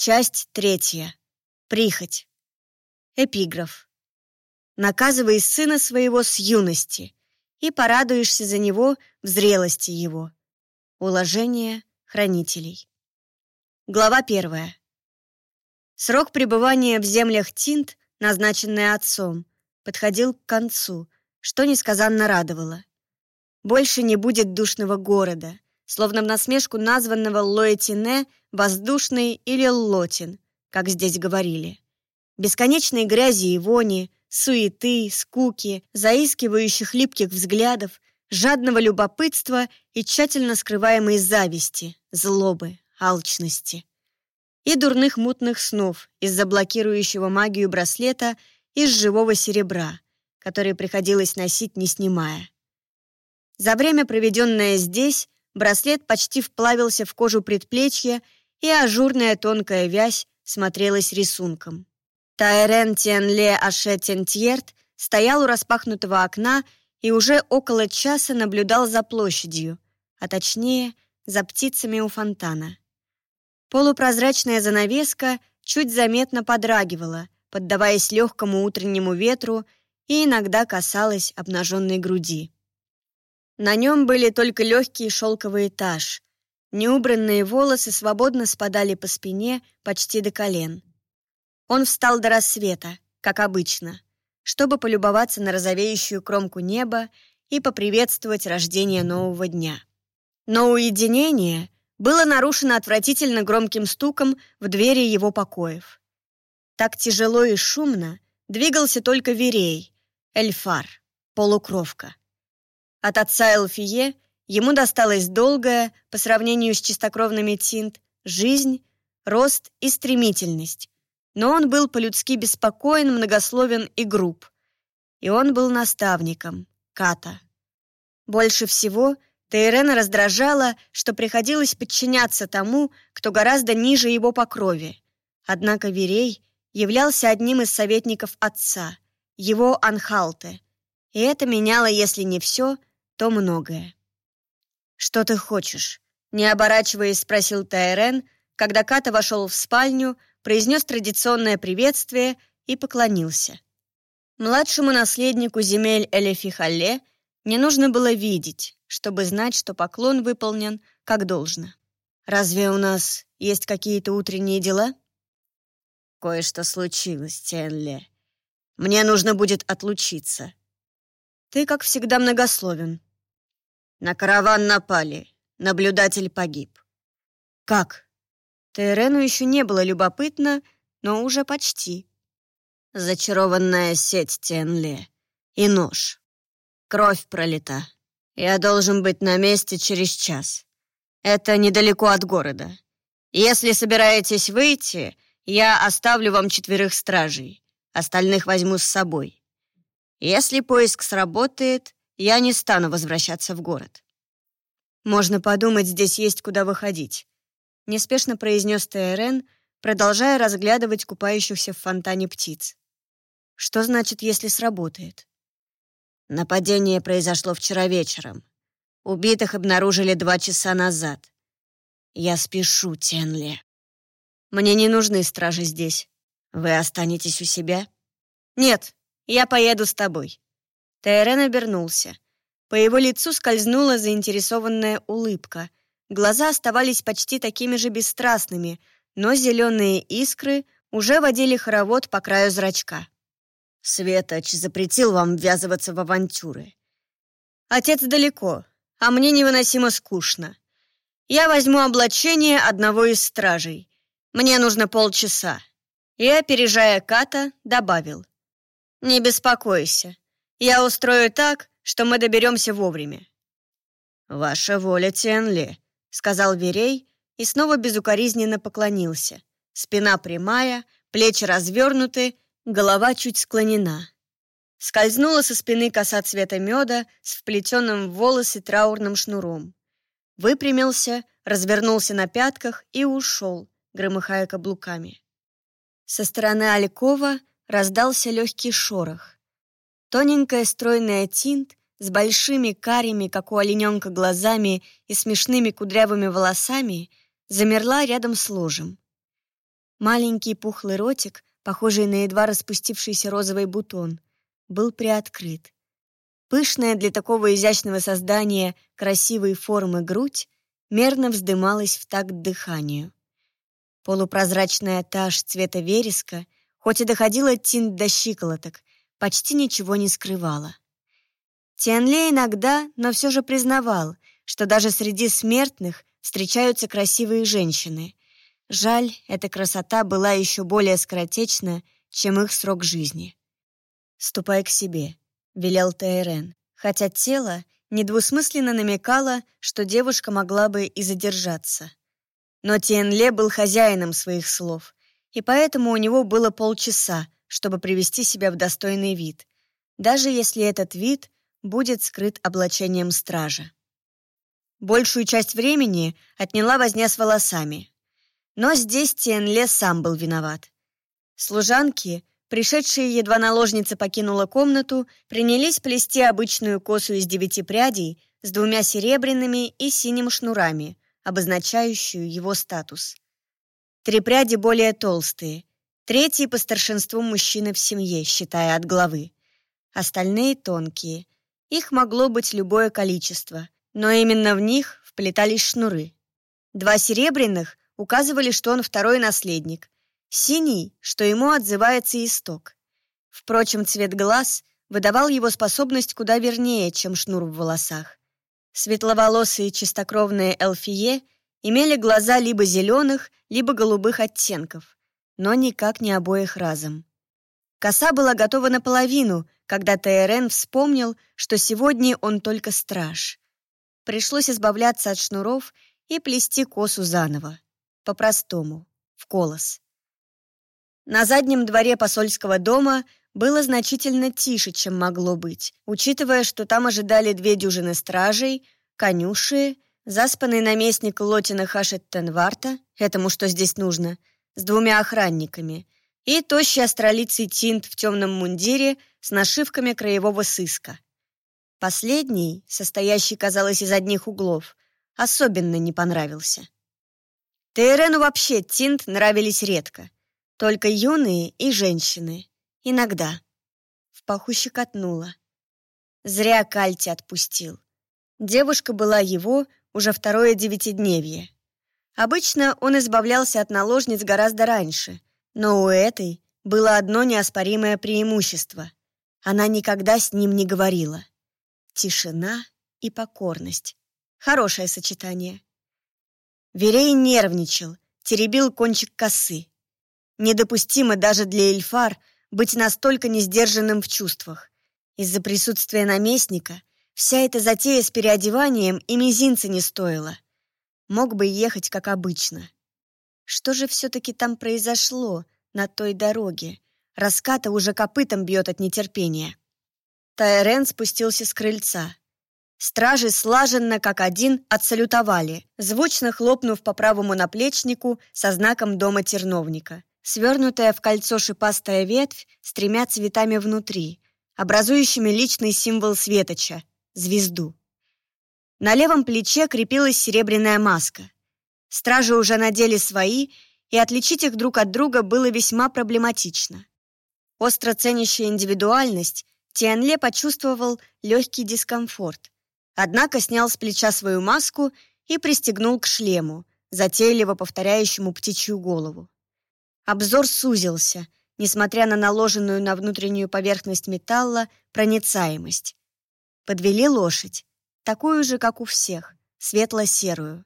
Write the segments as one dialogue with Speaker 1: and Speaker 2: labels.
Speaker 1: Часть третья. Прихоть. Эпиграф. Наказывай сына своего с юности, и порадуешься за него в зрелости его. Уложение хранителей. Глава первая. Срок пребывания в землях Тинт, назначенный отцом, подходил к концу, что несказанно радовало. Больше не будет душного города, словно в насмешку названного Лоэтине воздушный или Лотин, как здесь говорили. Бесконечной грязи и вони, суеты, скуки, заискивающих липких взглядов, жадного любопытства и тщательно скрываемой зависти, злобы, алчности. И дурных мутных снов из-за блокирующего магию браслета из живого серебра, который приходилось носить, не снимая. За время, проведенное здесь, браслет почти вплавился в кожу предплечья, и ажурная тонкая вязь смотрелась рисунком. Тайрен Тенле Аше Тентьерт стоял у распахнутого окна и уже около часа наблюдал за площадью, а точнее, за птицами у фонтана. Полупрозрачная занавеска чуть заметно подрагивала, поддаваясь легкому утреннему ветру и иногда касалась обнаженной груди. На нем были только легкий шелковый этаж. Неубранные волосы свободно спадали по спине почти до колен. Он встал до рассвета, как обычно, чтобы полюбоваться на розовеющую кромку неба и поприветствовать рождение нового дня. Но уединение было нарушено отвратительно громким стуком в двери его покоев. Так тяжело и шумно двигался только Верей, Эльфар, полукровка. От отца Элфие ему досталась долгая, по сравнению с чистокровными Тинт, жизнь, рост и стремительность, но он был по-людски беспокоен, многословен и груб. И он был наставником, Ката. Больше всего Тейрена раздражало, что приходилось подчиняться тому, кто гораздо ниже его по крови. Однако Верей являлся одним из советников отца, его Анхалте, и это меняло, если не все, то многое. «Что ты хочешь?» Не оборачиваясь, спросил Тайрен, когда Ката вошел в спальню, произнес традиционное приветствие и поклонился. Младшему наследнику земель Элефихалле не нужно было видеть, чтобы знать, что поклон выполнен как должно. «Разве у нас есть какие-то утренние дела?» «Кое-что случилось, Тенле. Мне нужно будет отлучиться». «Ты, как всегда, многословен». «На караван напали. Наблюдатель погиб». «Как?» Тейрену еще не было любопытно, но уже почти. Зачарованная сеть Тенле и нож. Кровь пролита. Я должен быть на месте через час. Это недалеко от города. Если собираетесь выйти, я оставлю вам четверых стражей. Остальных возьму с собой. Если поиск сработает, я не стану возвращаться в город. Можно подумать, здесь есть куда выходить неспешно произнес ТРН, продолжая разглядывать купающихся в фонтане птиц. Что значит, если сработает? Нападение произошло вчера вечером. Убитых обнаружили два часа назад. Я спешу, Тенли. Мне не нужны стражи здесь. Вы останетесь у себя? Нет, я поеду с тобой. Тайрен обернулся. По его лицу скользнула заинтересованная улыбка, Глаза оставались почти такими же бесстрастными, но зеленые искры уже водили хоровод по краю зрачка. «Светоч запретил вам ввязываться в авантюры. Отец далеко, а мне невыносимо скучно. Я возьму облачение одного из стражей. Мне нужно полчаса». И, опережая Ката, добавил. «Не беспокойся. Я устрою так, что мы доберемся вовремя». «Ваша воля, Тенли», — сказал Верей и снова безукоризненно поклонился. Спина прямая, плечи развернуты, голова чуть склонена. Скользнула со спины коса цвета меда с вплетенным в волосы траурным шнуром. Выпрямился, развернулся на пятках и ушел, громыхая каблуками. Со стороны Алькова раздался легкий шорох. Тоненькая стройная тинт с большими карими, как у олененка, глазами и смешными кудрявыми волосами, замерла рядом с ложем. Маленький пухлый ротик, похожий на едва распустившийся розовый бутон, был приоткрыт. Пышная для такого изящного создания красивой формы грудь мерно вздымалась в такт дыханию. Полупрозрачная тажь цвета вереска, хоть и доходила тинт до щиколоток, почти ничего не скрывала. Тианле иногда, но все же признавал, что даже среди смертных встречаются красивые женщины. Жаль, эта красота была еще более скоротечна, чем их срок жизни. «Ступай к себе», — велел Тайрен, хотя тело недвусмысленно намекало, что девушка могла бы и задержаться. Но Тиенле был хозяином своих слов, и поэтому у него было полчаса, чтобы привести себя в достойный вид, даже если этот вид будет скрыт облачением стража. Большую часть времени отняла возня с волосами. Но здесь Тиенле сам был виноват. Служанки, пришедшие едва наложница покинула комнату, принялись плести обычную косу из девяти прядей с двумя серебряными и синим шнурами, обозначающую его статус. Три пряди более толстые, третьи по старшинству мужчины в семье, считая от главы. Остальные тонкие. Их могло быть любое количество — но именно в них вплетались шнуры. Два серебряных указывали, что он второй наследник, синий, что ему отзывается исток. Впрочем, цвет глаз выдавал его способность куда вернее, чем шнур в волосах. Светловолосые чистокровные эльфие имели глаза либо зеленых, либо голубых оттенков, но никак не обоих разом. Коса была готова наполовину, когда Тайрен вспомнил, что сегодня он только страж. Пришлось избавляться от шнуров и плести косу заново. По-простому, в колос. На заднем дворе посольского дома было значительно тише, чем могло быть, учитывая, что там ожидали две дюжины стражей, конюши, заспанный наместник Лотина Хашеттенварта, этому что здесь нужно, с двумя охранниками, и тощий астролицый Тинт в темном мундире с нашивками краевого сыска. Последний, состоящий, казалось, из одних углов, особенно не понравился. Тейрену вообще тинт нравились редко. Только юные и женщины. Иногда. В паху щекотнуло. Зря Кальти отпустил. Девушка была его уже второе девятидневье. Обычно он избавлялся от наложниц гораздо раньше, но у этой было одно неоспоримое преимущество. Она никогда с ним не говорила. Тишина и покорность. Хорошее сочетание. Верей нервничал, теребил кончик косы. Недопустимо даже для Эльфар быть настолько несдержанным в чувствах. Из-за присутствия наместника вся эта затея с переодеванием и мизинца не стоила. Мог бы ехать, как обычно. Что же все-таки там произошло на той дороге? Раската уже копытом бьет от нетерпения. Тайрен спустился с крыльца. Стражи слаженно, как один, отсалютовали, звучно хлопнув по правому наплечнику со знаком дома терновника. Свернутая в кольцо шипастая ветвь с тремя цветами внутри, образующими личный символ светоча — звезду. На левом плече крепилась серебряная маска. Стражи уже надели свои, и отличить их друг от друга было весьма проблематично. Остро ценящая индивидуальность — Тианле почувствовал легкий дискомфорт. Однако снял с плеча свою маску и пристегнул к шлему, затейливо повторяющему птичью голову. Обзор сузился, несмотря на наложенную на внутреннюю поверхность металла проницаемость. Подвели лошадь, такую же, как у всех, светло-серую.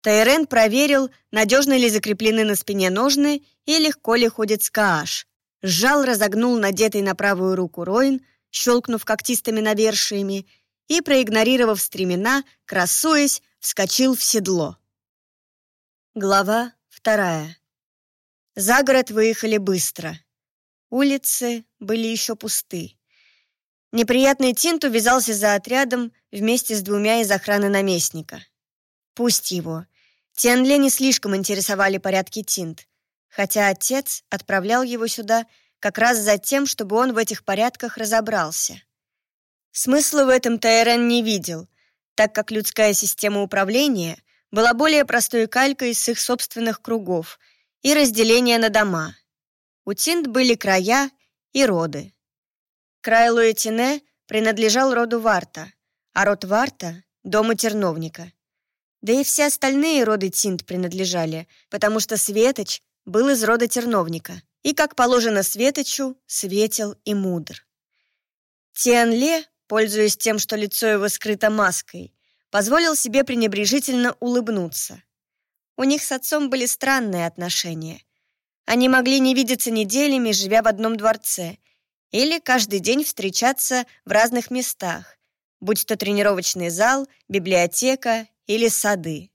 Speaker 1: Тайрен проверил, надежно ли закреплены на спине ножны и легко ли ходит скааш, сжал, разогнул надетый на правую руку Роин, щелкнув когтистыми навершиями, и, проигнорировав стремена, красуясь, вскочил в седло. Глава вторая. За город выехали быстро. Улицы были еще пусты. Неприятный Тинт увязался за отрядом вместе с двумя из охраны наместника. Пусть его. Тянле не слишком интересовали порядки Тинт хотя отец отправлял его сюда как раз за тем, чтобы он в этих порядках разобрался. Смысла в этом Тайрен не видел, так как людская система управления была более простой калькой с их собственных кругов и разделение на дома. У Тинт были края и роды. Край Луэтине принадлежал роду Варта, а род Варта — дому терновника. Да и все остальные роды Тинт принадлежали, потому что Светоч был из рода терновника и, как положено Светочу, светел и мудр. Тианле, пользуясь тем, что лицо его скрыто маской, позволил себе пренебрежительно улыбнуться. У них с отцом были странные отношения. Они могли не видеться неделями, живя в одном дворце, или каждый день встречаться в разных местах, будь то тренировочный зал, библиотека или сады.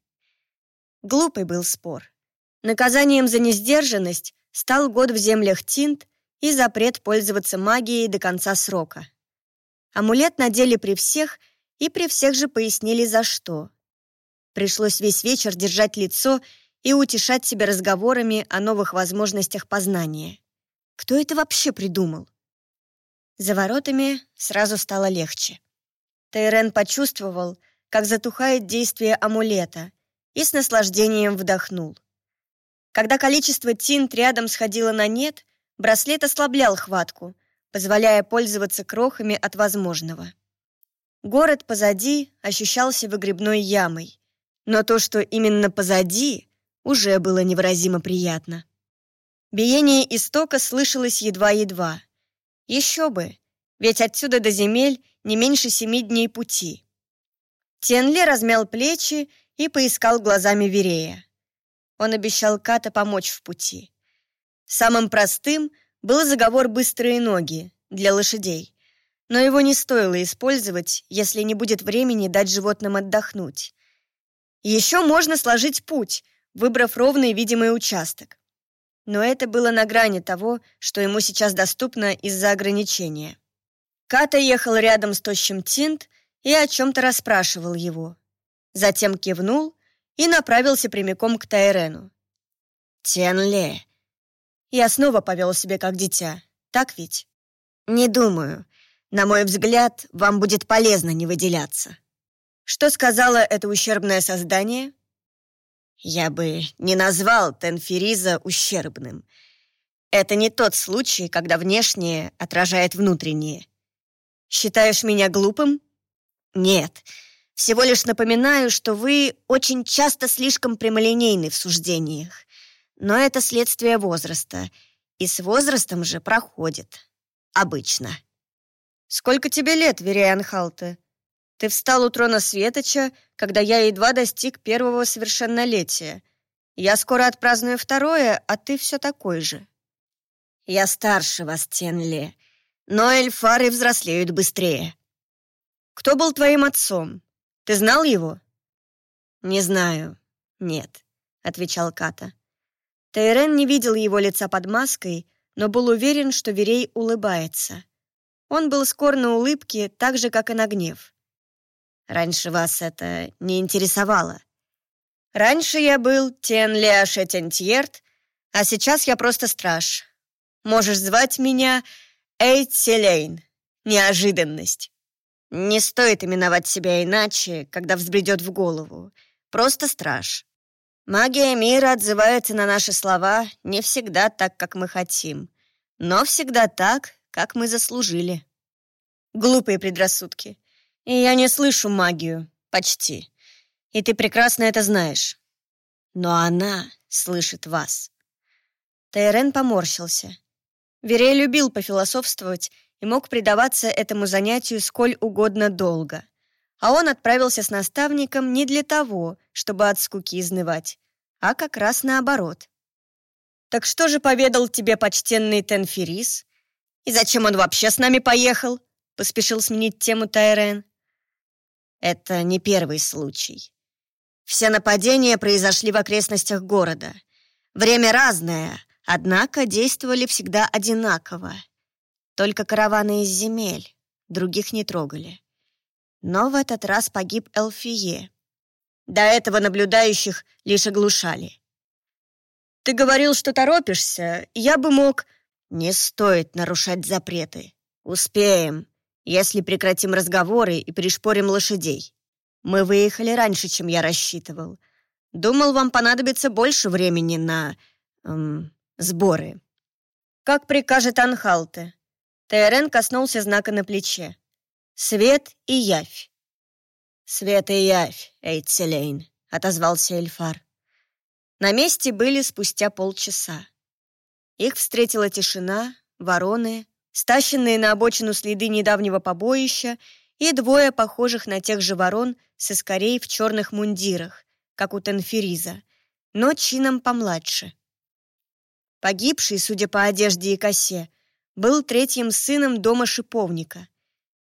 Speaker 1: Глупый был спор. Наказанием за несдержанность стал год в землях Тинт и запрет пользоваться магией до конца срока. Амулет надели при всех, и при всех же пояснили, за что. Пришлось весь вечер держать лицо и утешать себя разговорами о новых возможностях познания. Кто это вообще придумал? За воротами сразу стало легче. Тайрен почувствовал, как затухает действие амулета, и с наслаждением вдохнул. Когда количество тинт рядом сходило на нет, браслет ослаблял хватку, позволяя пользоваться крохами от возможного. Город позади ощущался выгребной ямой, но то, что именно позади, уже было невыразимо приятно. Биение истока слышалось едва-едва. Еще бы, ведь отсюда до земель не меньше семи дней пути. Тенле размял плечи и поискал глазами Верея. Он обещал Ката помочь в пути. Самым простым был заговор «быстрые ноги» для лошадей, но его не стоило использовать, если не будет времени дать животным отдохнуть. Еще можно сложить путь, выбрав ровный видимый участок. Но это было на грани того, что ему сейчас доступно из-за ограничения. Ката ехал рядом с тощим Тинт, и о чем-то расспрашивал его. Затем кивнул и направился прямиком к Тайрену. «Тенле!» Я снова повел себя как дитя, так ведь? «Не думаю. На мой взгляд, вам будет полезно не выделяться». Что сказала это ущербное создание? Я бы не назвал Тенфериза ущербным. Это не тот случай, когда внешнее отражает внутреннее. Считаешь меня глупым? «Нет, всего лишь напоминаю, что вы очень часто слишком прямолинейны в суждениях. Но это следствие возраста, и с возрастом же проходит. Обычно». «Сколько тебе лет, Вериан Халте? Ты встал у трона Светоча, когда я едва достиг первого совершеннолетия. Я скоро отпраздную второе, а ты все такой же». «Я старше вас, Тенле, но эльфары взрослеют быстрее», кто был твоим отцом? Ты знал его?» «Не знаю. Нет», — отвечал Ката. Тайрен не видел его лица под маской, но был уверен, что Верей улыбается. Он был скор на улыбке, так же, как и на гнев. «Раньше вас это не интересовало. Раньше я был Тен Леаше Тентьерт, а сейчас я просто страж. Можешь звать меня Эйт Селейн. Неожиданность». Не стоит именовать себя иначе, когда взбредет в голову. Просто страж. Магия мира отзывается на наши слова не всегда так, как мы хотим, но всегда так, как мы заслужили. Глупые предрассудки. Я не слышу магию. Почти. И ты прекрасно это знаешь. Но она слышит вас. Тайрен поморщился. Верей любил пофилософствовать и мог предаваться этому занятию сколь угодно долго. А он отправился с наставником не для того, чтобы от скуки изнывать, а как раз наоборот. «Так что же поведал тебе почтенный Тенферис? И зачем он вообще с нами поехал?» — поспешил сменить тему Тайрен. «Это не первый случай. Все нападения произошли в окрестностях города. Время разное, однако действовали всегда одинаково. Только караваны из земель, других не трогали. Но в этот раз погиб Элфие. До этого наблюдающих лишь оглушали. «Ты говорил, что торопишься, я бы мог...» «Не стоит нарушать запреты. Успеем, если прекратим разговоры и пришпорим лошадей. Мы выехали раньше, чем я рассчитывал. Думал, вам понадобится больше времени на... Эм, сборы. Как прикажет Анхалте. Тайрен коснулся знака на плече. Свет и явь. «Свет и явь, Эйцелейн», — отозвался Эльфар. На месте были спустя полчаса. Их встретила тишина, вороны, стащенные на обочину следы недавнего побоища и двое похожих на тех же ворон с искорей в черных мундирах, как у Тенфериза, но чином помладше. Погибший, судя по одежде и косе, был третьим сыном дома шиповника.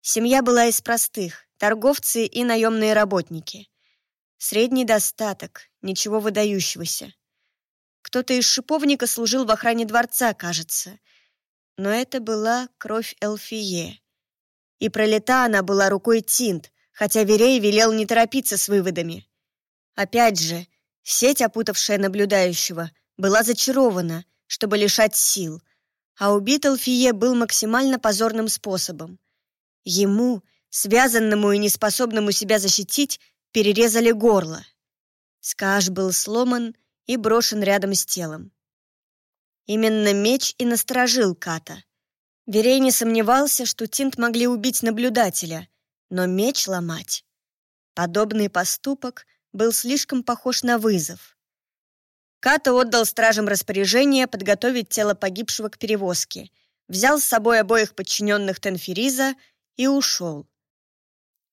Speaker 1: Семья была из простых, торговцы и наемные работники. Средний достаток, ничего выдающегося. Кто-то из шиповника служил в охране дворца, кажется. Но это была кровь Элфие. И пролета она была рукой Тинт, хотя Верей велел не торопиться с выводами. Опять же, сеть, опутавшая наблюдающего, была зачарована, чтобы лишать сил, а убит Элфие был максимально позорным способом. Ему, связанному и неспособному себя защитить, перерезали горло. Скаш был сломан и брошен рядом с телом. Именно меч и насторожил Ката. Верей не сомневался, что Тинт могли убить наблюдателя, но меч ломать. Подобный поступок был слишком похож на вызов. Ката отдал стражам распоряжение подготовить тело погибшего к перевозке, взял с собой обоих подчиненных Тенфериза и ушел.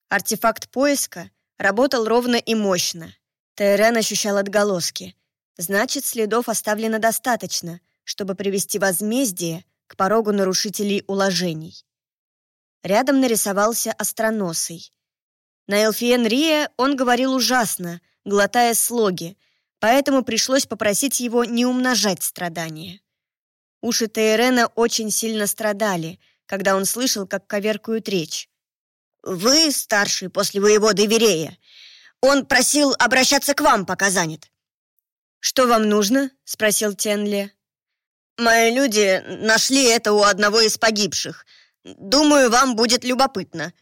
Speaker 1: Артефакт поиска работал ровно и мощно. Тайрен ощущал отголоски. Значит, следов оставлено достаточно, чтобы привести возмездие к порогу нарушителей уложений. Рядом нарисовался остроносый. На Элфиен Рия он говорил ужасно, глотая слоги, поэтому пришлось попросить его не умножать страдания. Уши Тейрена очень сильно страдали, когда он слышал, как коверкуют речь. «Вы старший после воеводы Верея. Он просил обращаться к вам, пока занят». «Что вам нужно?» — спросил Тенли. «Мои люди нашли это у одного из погибших. Думаю, вам будет любопытно».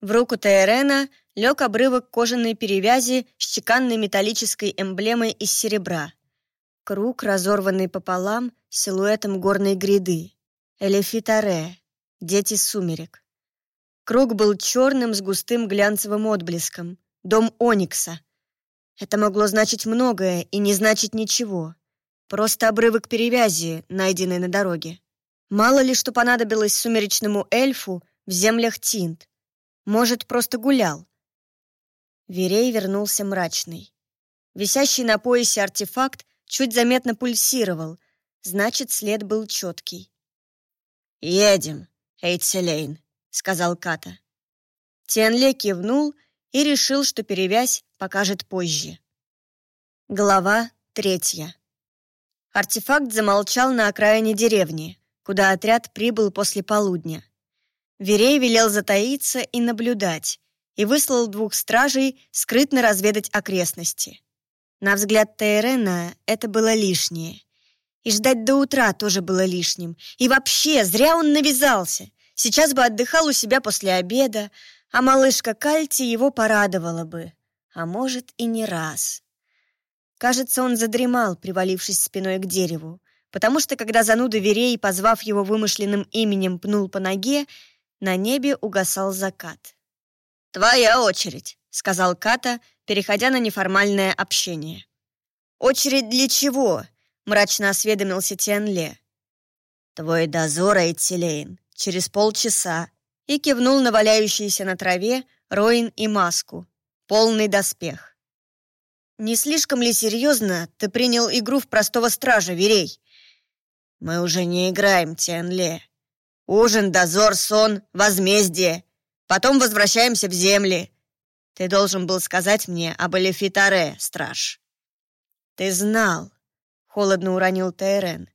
Speaker 1: В руку Тейрена лег обрывок кожаной перевязи с чеканной металлической эмблемой из серебра. Круг, разорванный пополам, силуэтом горной гряды. Элефитаре, дети сумерек. Круг был черным с густым глянцевым отблеском. Дом Оникса. Это могло значить многое и не значить ничего. Просто обрывок перевязи, найденный на дороге. Мало ли что понадобилось сумеречному эльфу в землях Тинт. Может, просто гулял. Верей вернулся мрачный. Висящий на поясе артефакт чуть заметно пульсировал, значит, след был четкий. «Едем, Эйцелейн», — сказал Ката. Тенле кивнул и решил, что перевязь покажет позже. Глава третья. Артефакт замолчал на окраине деревни, куда отряд прибыл после полудня. Верей велел затаиться и наблюдать, и выслал двух стражей скрытно разведать окрестности. На взгляд Тейрена это было лишнее. И ждать до утра тоже было лишним. И вообще, зря он навязался. Сейчас бы отдыхал у себя после обеда, а малышка Кальти его порадовала бы. А может, и не раз. Кажется, он задремал, привалившись спиной к дереву, потому что, когда зануда Верей, позвав его вымышленным именем, пнул по ноге, на небе угасал закат. «Твоя очередь», — сказал Ката, переходя на неформальное общение. «Очередь для чего?» — мрачно осведомился Тианле. «Твой дозор, Эйтилейн, через полчаса», и кивнул на валяющиеся на траве Роин и маску. Полный доспех. «Не слишком ли серьезно ты принял игру в простого стража, Верей?» «Мы уже не играем, Тианле. Ужин, дозор, сон, возмездие. Потом возвращаемся в земли. Ты должен был сказать мне об Элефитаре, страж». «Ты знал», — холодно уронил Тайрен.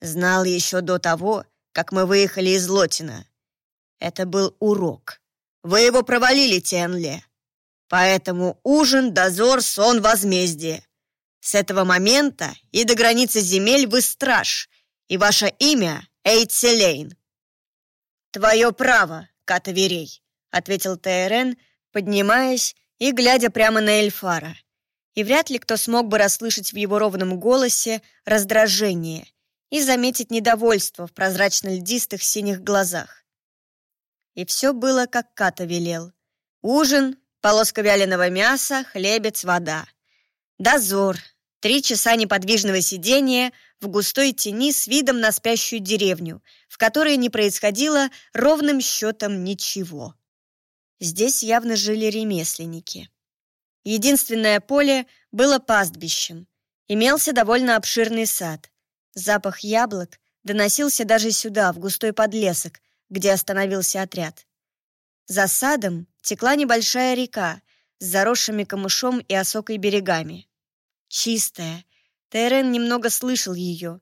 Speaker 1: «Знал еще до того, как мы выехали из Лотина. Это был урок. Вы его провалили, Тенле. Поэтому ужин, дозор, сон, возмездие. С этого момента и до границы земель вы страж, и ваше имя — Эйтселейн». «Твое право», Катаверей», — ответил Тейрен, поднимаясь и глядя прямо на Эльфара. и вряд ли кто смог бы расслышать в его ровном голосе раздражение и заметить недовольство в прозрачно-льдистых синих глазах. И все было, как Ката велел. Ужин, полоска вяленого мяса, хлебец, вода. Дозор. Три часа неподвижного сидения в густой тени с видом на спящую деревню, в которой не происходило ровным счетом ничего. Здесь явно жили ремесленники. Единственное поле было пастбищем. Имелся довольно обширный сад. Запах яблок доносился даже сюда, в густой подлесок, где остановился отряд. За садом текла небольшая река с заросшими камышом и осокой берегами. Чистая. Тайрен немного слышал ее.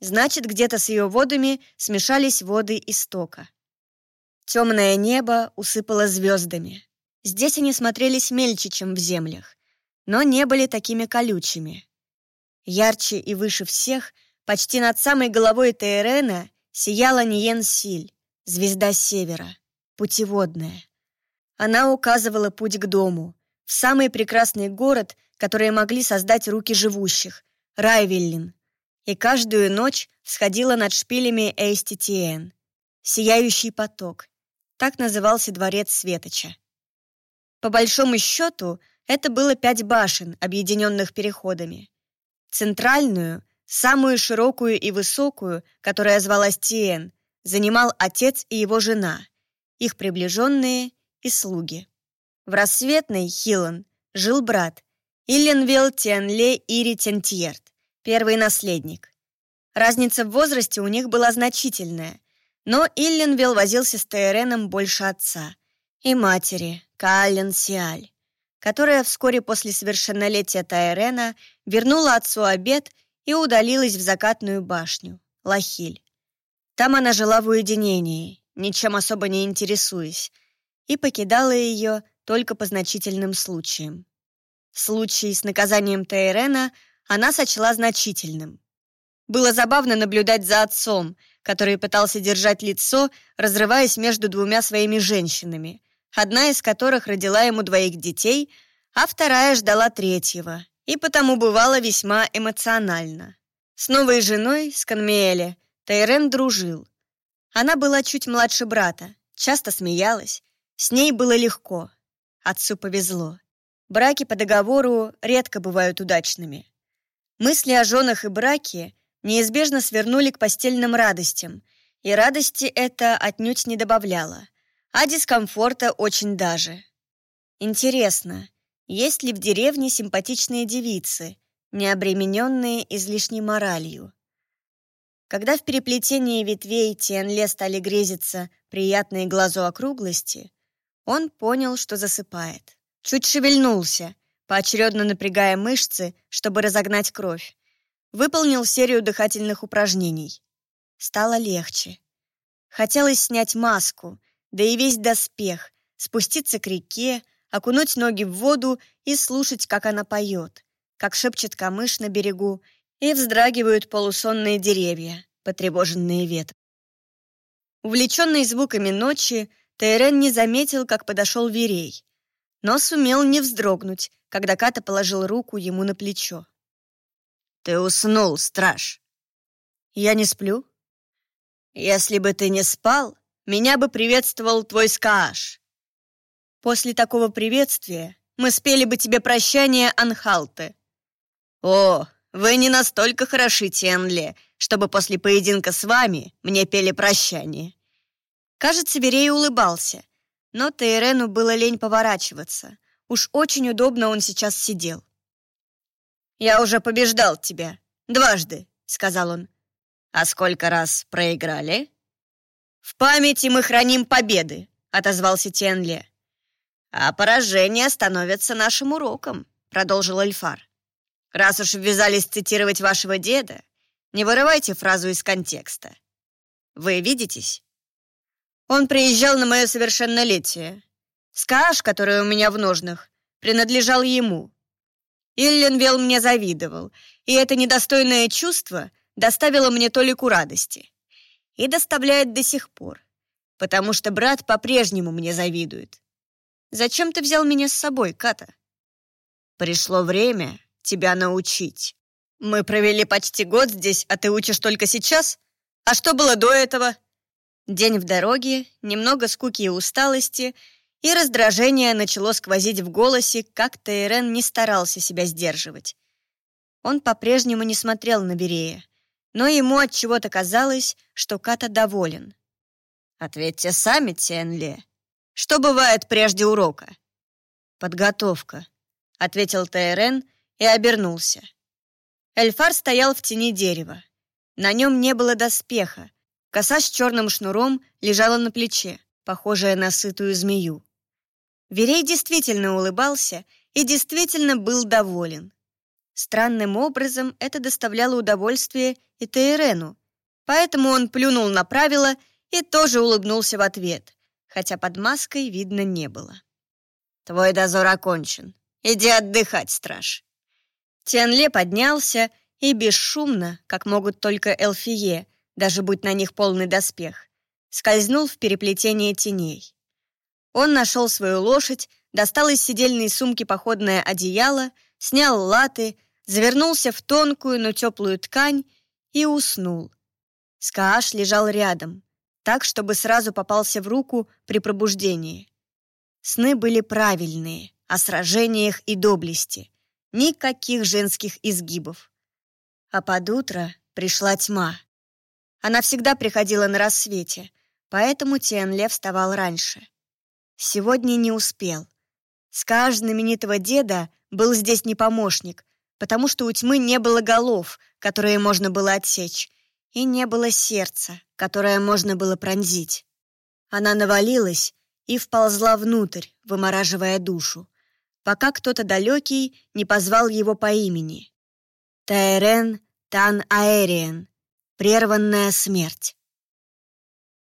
Speaker 1: Значит, где-то с ее водами смешались воды истока. Темное небо усыпало звездами. Здесь они смотрелись мельче, чем в землях, но не были такими колючими. Ярче и выше всех, почти над самой головой Тейрена, сияла Ниен-Силь, звезда севера, путеводная. Она указывала путь к дому, в самый прекрасный город, который могли создать руки живущих, Райвиллин, и каждую ночь сходила над шпилями Эйститиен. Сияющий поток. Так назывался дворец Светоча. По большому счету, это было пять башен, объединенных переходами. Центральную, самую широкую и высокую, которая звалась Тиен, занимал отец и его жена, их приближенные и слуги. В рассветной Хилан жил брат Илленвилл Тенле Ири Тентьерт, первый наследник. Разница в возрасте у них была значительная, но Илленвилл возился с Тейреном больше отца и матери, Каален Сиаль, которая вскоре после совершеннолетия Тайрена вернула отцу обед и удалилась в закатную башню, Лахиль. Там она жила в уединении, ничем особо не интересуясь, и покидала ее только по значительным случаям. Случай с наказанием Тайрена она сочла значительным. Было забавно наблюдать за отцом, который пытался держать лицо, разрываясь между двумя своими женщинами, одна из которых родила ему двоих детей, а вторая ждала третьего, и потому бывала весьма эмоционально. С новой женой, с Канмиэле, Тайрен дружил. Она была чуть младше брата, часто смеялась, с ней было легко. Отцу повезло. Браки по договору редко бывают удачными. Мысли о женах и браке неизбежно свернули к постельным радостям, и радости это отнюдь не добавляло а дискомфорта очень даже. Интересно, есть ли в деревне симпатичные девицы, не обремененные излишней моралью? Когда в переплетении ветвей Тианле стали грезиться приятные глазу округлости, он понял, что засыпает. Чуть шевельнулся, поочередно напрягая мышцы, чтобы разогнать кровь. Выполнил серию дыхательных упражнений. Стало легче. Хотелось снять маску, да и весь доспех, спуститься к реке, окунуть ноги в воду и слушать, как она поет, как шепчет камыш на берегу, и вздрагивают полусонные деревья, потревоженные ветром. Увлеченный звуками ночи, Тайрен не заметил, как подошел Верей, но сумел не вздрогнуть, когда Ката положил руку ему на плечо. «Ты уснул, страж!» «Я не сплю?» «Если бы ты не спал, меня бы приветствовал твой скааш. После такого приветствия мы спели бы тебе прощание Анхалте. О, вы не настолько хороши, Тенле, чтобы после поединка с вами мне пели прощание. Кажется, Верей улыбался, но Тейрену было лень поворачиваться. Уж очень удобно он сейчас сидел. «Я уже побеждал тебя. Дважды», — сказал он. «А сколько раз проиграли?» «В памяти мы храним победы», — отозвался Тенле. «А поражения становятся нашим уроком», — продолжил Эльфар. «Раз уж ввязались цитировать вашего деда, не вырывайте фразу из контекста. Вы видитесь?» Он приезжал на мое совершеннолетие. Скаш, который у меня в ножнах, принадлежал ему. Илленвелл мне завидовал, и это недостойное чувство доставило мне толику радости и доставляет до сих пор, потому что брат по-прежнему мне завидует. Зачем ты взял меня с собой, Ката? Пришло время тебя научить. Мы провели почти год здесь, а ты учишь только сейчас? А что было до этого? День в дороге, немного скуки и усталости, и раздражение начало сквозить в голосе, как Тейрен не старался себя сдерживать. Он по-прежнему не смотрел на Берея, но ему от чего-то казалось, что Ката доволен. «Ответьте сами, Тенли. Что бывает прежде урока?» «Подготовка», — ответил Тейрен и обернулся. Эльфар стоял в тени дерева. На нем не было доспеха. Коса с черным шнуром лежала на плече, похожая на сытую змею. Верей действительно улыбался и действительно был доволен. Странным образом это доставляло удовольствие и Тейрену, поэтому он плюнул на правила и тоже улыбнулся в ответ, хотя под маской видно не было. «Твой дозор окончен. Иди отдыхать, страж». Тянле поднялся и бесшумно, как могут только эльфие, даже будь на них полный доспех, скользнул в переплетение теней. Он нашел свою лошадь, достал из сидельной сумки походное одеяло, снял латы, завернулся в тонкую, но теплую ткань и уснул. Скааш лежал рядом, так, чтобы сразу попался в руку при пробуждении. Сны были правильные, о сражениях и доблести. Никаких женских изгибов. А под утро пришла тьма. Она всегда приходила на рассвете, поэтому Тианле вставал раньше. Сегодня не успел. Скаж знаменитого деда был здесь не помощник, потому что у тьмы не было голов, которые можно было отсечь, и не было сердца, которое можно было пронзить. Она навалилась и вползла внутрь, вымораживая душу, пока кто-то далекий не позвал его по имени. Тайрен Тан Аэриен. Прерванная смерть.